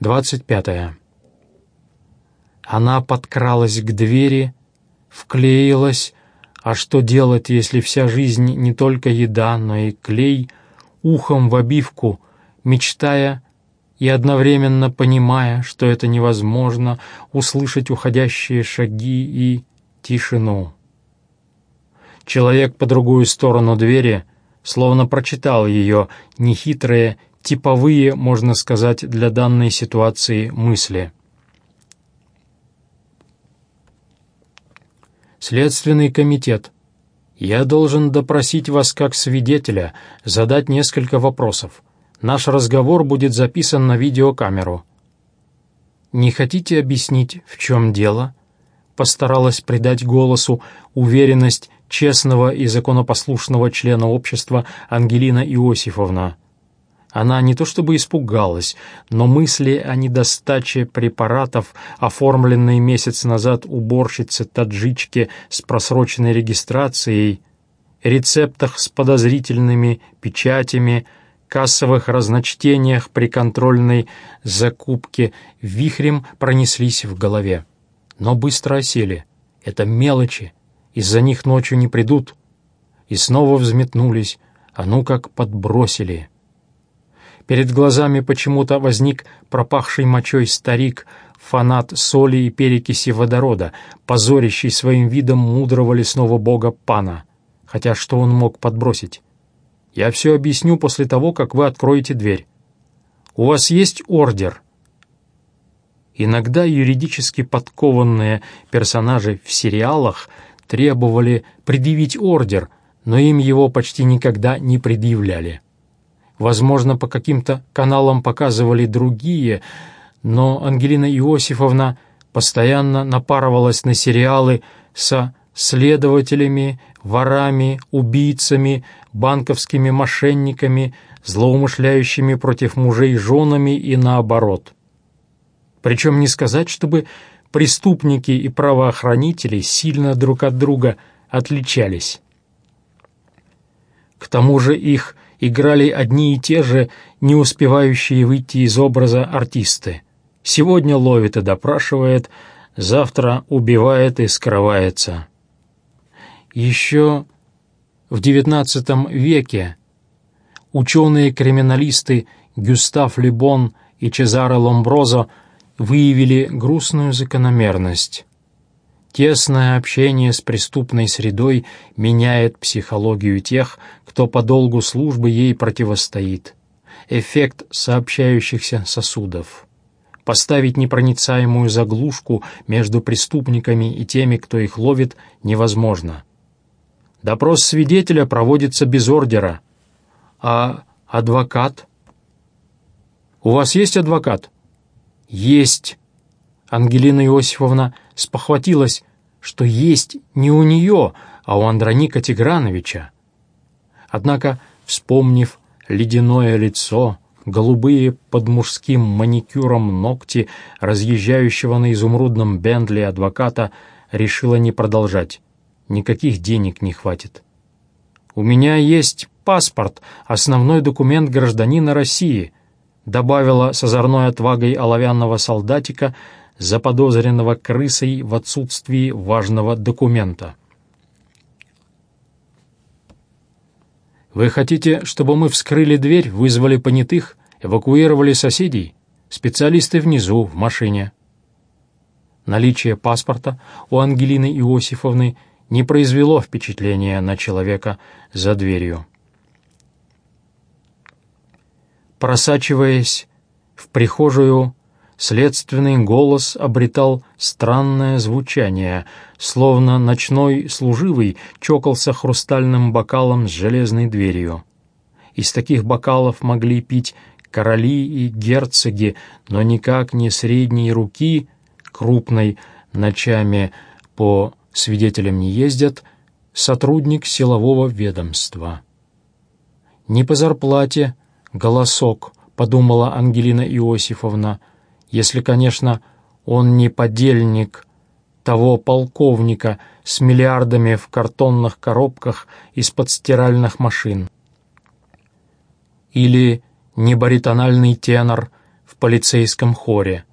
25. Она подкралась к двери, вклеилась, а что делать, если вся жизнь не только еда, но и клей, ухом в обивку, мечтая и одновременно понимая, что это невозможно, услышать уходящие шаги и тишину. Человек по другую сторону двери словно прочитал ее нехитрые, типовые, можно сказать, для данной ситуации мысли. Следственный комитет. Я должен допросить вас как свидетеля, задать несколько вопросов. Наш разговор будет записан на видеокамеру. Не хотите объяснить, в чем дело? Постаралась придать голосу уверенность честного и законопослушного члена общества Ангелина Иосифовна. Она не то чтобы испугалась, но мысли о недостаче препаратов, оформленной месяц назад уборщице-таджичке с просроченной регистрацией, рецептах с подозрительными печатями, кассовых разночтениях при контрольной закупке вихрем пронеслись в голове. Но быстро осели. Это мелочи, из-за них ночью не придут. И снова взметнулись, а ну как подбросили. Перед глазами почему-то возник пропахший мочой старик, фанат соли и перекиси водорода, позорящий своим видом мудрого лесного бога Пана. Хотя что он мог подбросить? Я все объясню после того, как вы откроете дверь. У вас есть ордер?» Иногда юридически подкованные персонажи в сериалах требовали предъявить ордер, но им его почти никогда не предъявляли. Возможно, по каким-то каналам показывали другие, но Ангелина Иосифовна постоянно напарывалась на сериалы со следователями, ворами, убийцами, банковскими мошенниками, злоумышляющими против мужей женами и наоборот. Причем не сказать, чтобы преступники и правоохранители сильно друг от друга отличались. К тому же их играли одни и те же, не успевающие выйти из образа артисты. Сегодня ловит и допрашивает, завтра убивает и скрывается. Еще в XIX веке ученые-криминалисты Гюстав Лебон и Чезаро Ломброзо выявили грустную закономерность. Тесное общение с преступной средой меняет психологию тех, кто по долгу службы ей противостоит. Эффект сообщающихся сосудов. Поставить непроницаемую заглушку между преступниками и теми, кто их ловит, невозможно. Допрос свидетеля проводится без ордера. А адвокат? У вас есть адвокат? Есть. Ангелина Иосифовна спохватилась, что есть не у нее, а у Андроника Тиграновича. Однако, вспомнив ледяное лицо, голубые под мужским маникюром ногти разъезжающего на изумрудном Бентли адвоката, решила не продолжать. Никаких денег не хватит. «У меня есть паспорт, основной документ гражданина России», добавила с озорной отвагой оловянного солдатика, заподозренного крысой в отсутствии важного документа. «Вы хотите, чтобы мы вскрыли дверь, вызвали понятых, эвакуировали соседей? Специалисты внизу, в машине». Наличие паспорта у Ангелины Иосифовны не произвело впечатления на человека за дверью. Просачиваясь в прихожую, следственный голос обретал странное звучание, словно ночной служивый чокался хрустальным бокалом с железной дверью. Из таких бокалов могли пить короли и герцоги, но никак не средней руки, крупной ночами по свидетелям не ездят, сотрудник силового ведомства. Не по зарплате, голосок, подумала Ангелина Иосифовна, если, конечно, он не подельник того полковника с миллиардами в картонных коробках из-под стиральных машин. Или не баритональный тенор в полицейском хоре.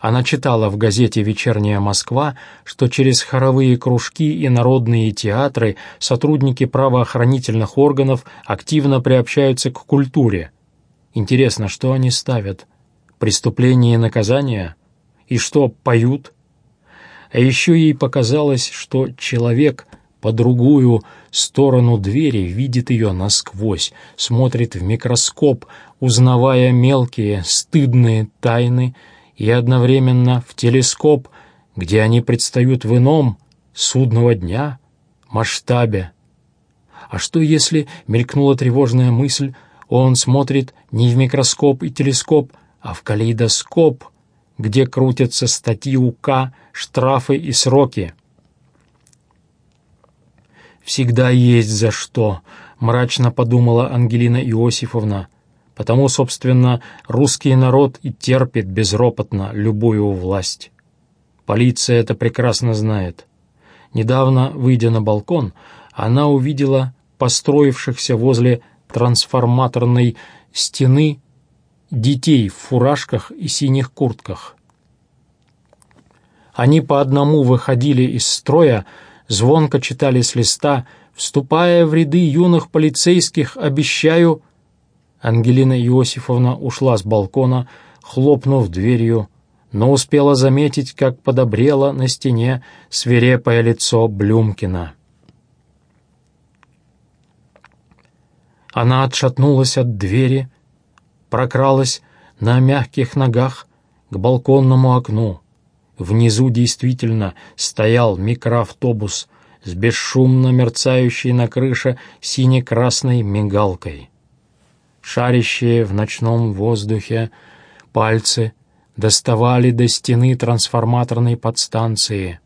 Она читала в газете «Вечерняя Москва», что через хоровые кружки и народные театры сотрудники правоохранительных органов активно приобщаются к культуре. Интересно, что они ставят? Преступление и наказание? И что, поют? А еще ей показалось, что человек по другую сторону двери видит ее насквозь, смотрит в микроскоп, узнавая мелкие, стыдные тайны, и одновременно в телескоп, где они предстают в ином, судного дня, масштабе. А что если, мелькнула тревожная мысль, он смотрит не в микроскоп и телескоп, а в калейдоскоп, где крутятся статьи УК, штрафы и сроки. «Всегда есть за что», — мрачно подумала Ангелина Иосифовна. Потому, собственно, русский народ и терпит безропотно любую власть. Полиция это прекрасно знает. Недавно, выйдя на балкон, она увидела построившихся возле трансформаторной стены детей в фуражках и синих куртках. Они по одному выходили из строя, звонко читали с листа «Вступая в ряды юных полицейских, обещаю...» Ангелина Иосифовна ушла с балкона, хлопнув дверью, но успела заметить, как подобрело на стене свирепое лицо Блюмкина. Она отшатнулась от двери, прокралась на мягких ногах к балконному окну. Внизу действительно стоял микроавтобус с бесшумно мерцающей на крыше сине-красной мигалкой шарящие в ночном воздухе пальцы доставали до стены трансформаторной подстанции.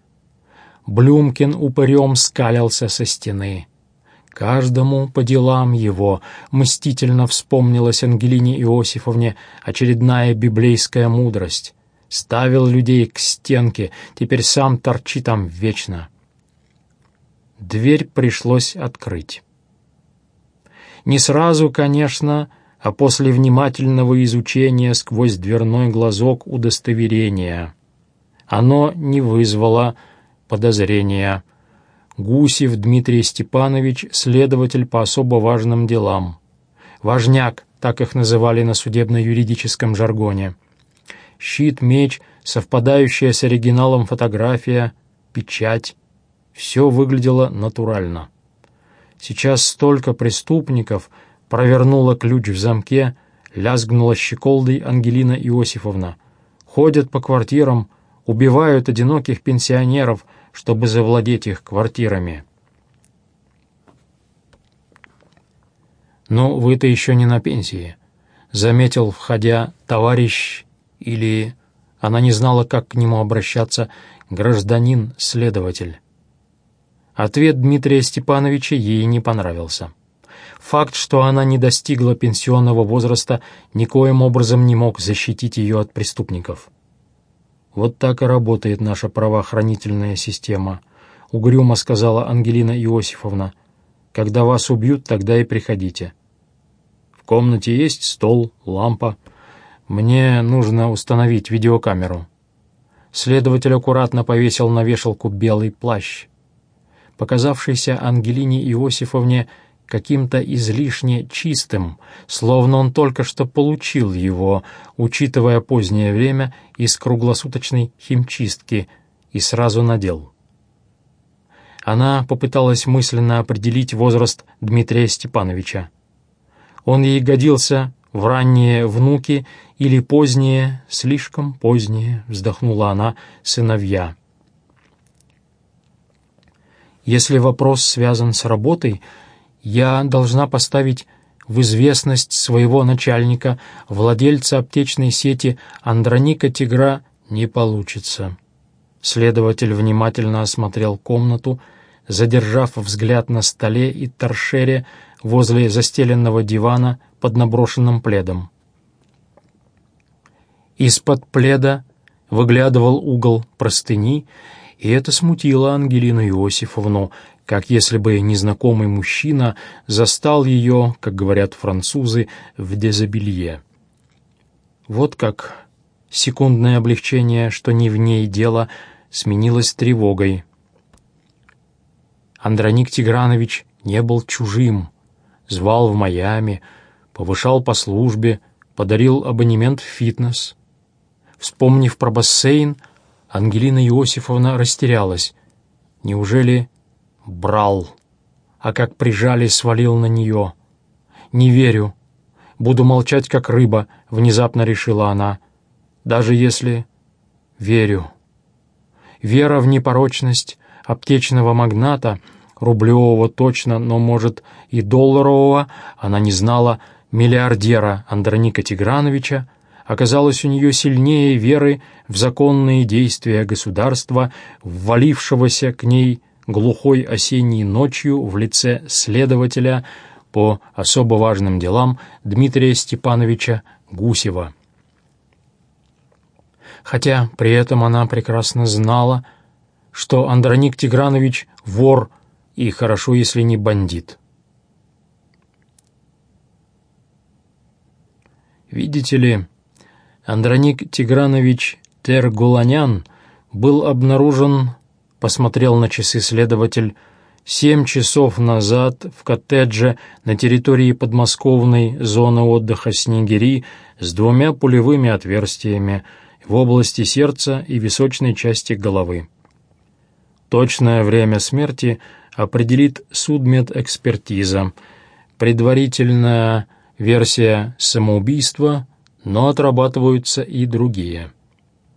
Блюмкин упырем скалился со стены. Каждому по делам его мстительно вспомнилась Ангелине Иосифовне очередная библейская мудрость. Ставил людей к стенке, теперь сам торчи там вечно. Дверь пришлось открыть. Не сразу, конечно, а после внимательного изучения сквозь дверной глазок удостоверения. Оно не вызвало подозрения. Гусев Дмитрий Степанович, следователь по особо важным делам. Важняк, так их называли на судебно-юридическом жаргоне. Щит, меч, совпадающая с оригиналом фотография, печать. Все выглядело натурально. Сейчас столько преступников провернула ключ в замке, лязгнула щеколдой Ангелина Иосифовна. Ходят по квартирам, убивают одиноких пенсионеров, чтобы завладеть их квартирами. «Но вы-то еще не на пенсии», — заметил, входя, товарищ или... Она не знала, как к нему обращаться, гражданин-следователь. Ответ Дмитрия Степановича ей не понравился. Факт, что она не достигла пенсионного возраста, никоим образом не мог защитить ее от преступников. «Вот так и работает наша правоохранительная система», — угрюмо сказала Ангелина Иосифовна. «Когда вас убьют, тогда и приходите». «В комнате есть стол, лампа. Мне нужно установить видеокамеру». Следователь аккуратно повесил на вешалку белый плащ показавшийся Ангелине Иосифовне каким-то излишне чистым, словно он только что получил его, учитывая позднее время из круглосуточной химчистки, и сразу надел. Она попыталась мысленно определить возраст Дмитрия Степановича. Он ей годился в ранние внуки или поздние, слишком поздние, вздохнула она, сыновья. Если вопрос связан с работой, я должна поставить в известность своего начальника, владельца аптечной сети Андроника Тигра, не получится. Следователь внимательно осмотрел комнату, задержав взгляд на столе и торшере возле застеленного дивана под наброшенным пледом. Из-под пледа выглядывал угол простыни, и это смутило Ангелину Иосифовну, как если бы незнакомый мужчина застал ее, как говорят французы, в дезобелье. Вот как секундное облегчение, что не в ней дело, сменилось тревогой. Андроник Тигранович не был чужим, звал в Майами, повышал по службе, подарил абонемент в фитнес. Вспомнив про бассейн, Ангелина Иосифовна растерялась. Неужели брал, а как прижали, свалил на нее? Не верю. Буду молчать, как рыба, внезапно решила она. Даже если... Верю. Вера в непорочность аптечного магната, рублевого точно, но, может, и долларового, она не знала, миллиардера Андроника Тиграновича, оказалась у нее сильнее веры в законные действия государства, ввалившегося к ней глухой осенней ночью в лице следователя по особо важным делам Дмитрия Степановича Гусева. Хотя при этом она прекрасно знала, что Андроник Тигранович — вор и хорошо, если не бандит. Видите ли, Андроник Тигранович Тергуланян был обнаружен, посмотрел на часы следователь, семь часов назад в коттедже на территории подмосковной зоны отдыха Снегири с двумя пулевыми отверстиями в области сердца и височной части головы. Точное время смерти определит судмедэкспертиза. Предварительная версия самоубийства – но отрабатываются и другие.